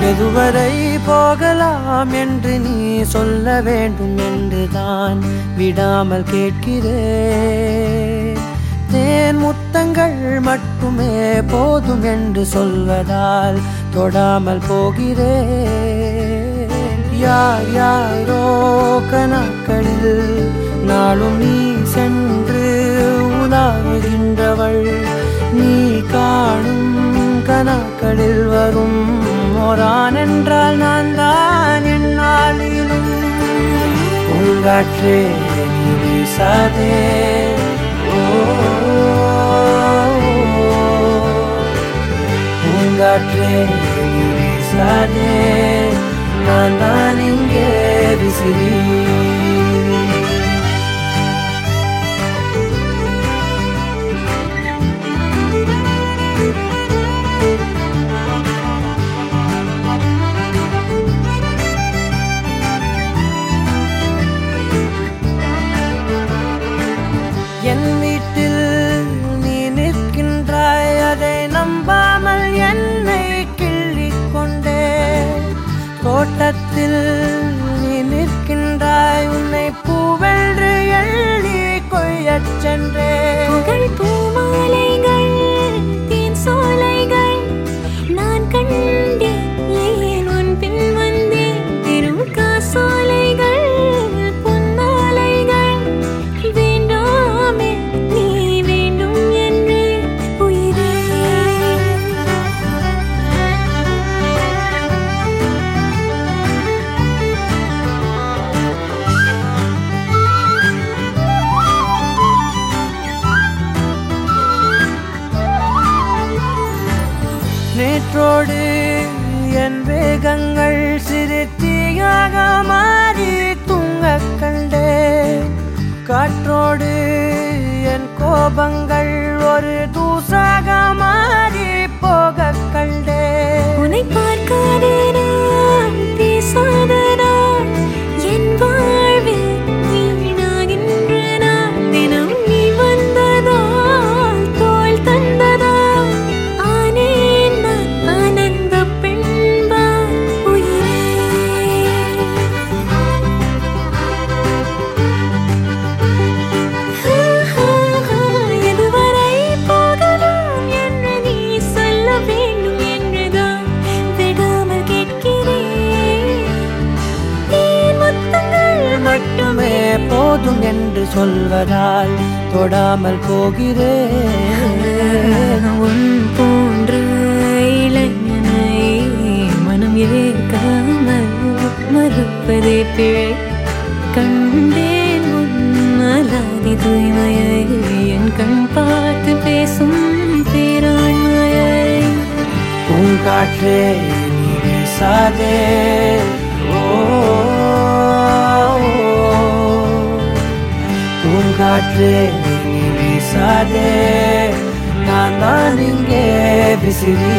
எதுவரை போகலாம் என்று நீ சொல்ல வேண்டும் என்றுதான் விடாமல் கேட்கிறேன். தேன் முத்தங்கள் மட்டுமே போதும் என்று சொல்வதால் தொடாமல் போகிறேன். யார் யாரோ கணக்களில் நாளும் நீ சென்று உலாவுகின்றவள். நீ காணும் கணக்களில் வரும் போறான் என்றால் நான் தான் என்னாலும் பூங்காற்றே நீ வீசாதே பூங்காற்றே நீ வீசாதே. நான் தான் இங்கே விசிறி. தோட்டத்தில் நேற்றோடு என் வேகங்கள் சிறுத்தியாக மாறி தூங்க கண்டேன். காற்றோடு என் கோபங்கள் ஒரு தூசாக மாறி போகக் கண்டேன். போதும் என்று சொல்வதால் தொடாமல் போகிறேன் உன் போன்ற இளைஞனை மனம் ஏற்காமல் மறுப்பதே பிழை. கண்டேன் உன் அலாதி தூய்மையை என் கண் பார்த்து பேசும் பேராண்மையை. பூங்காற்றே நீ ஓ பூங்காற்றே நீ வீசாதே நான் தான் இங்கே விசிறி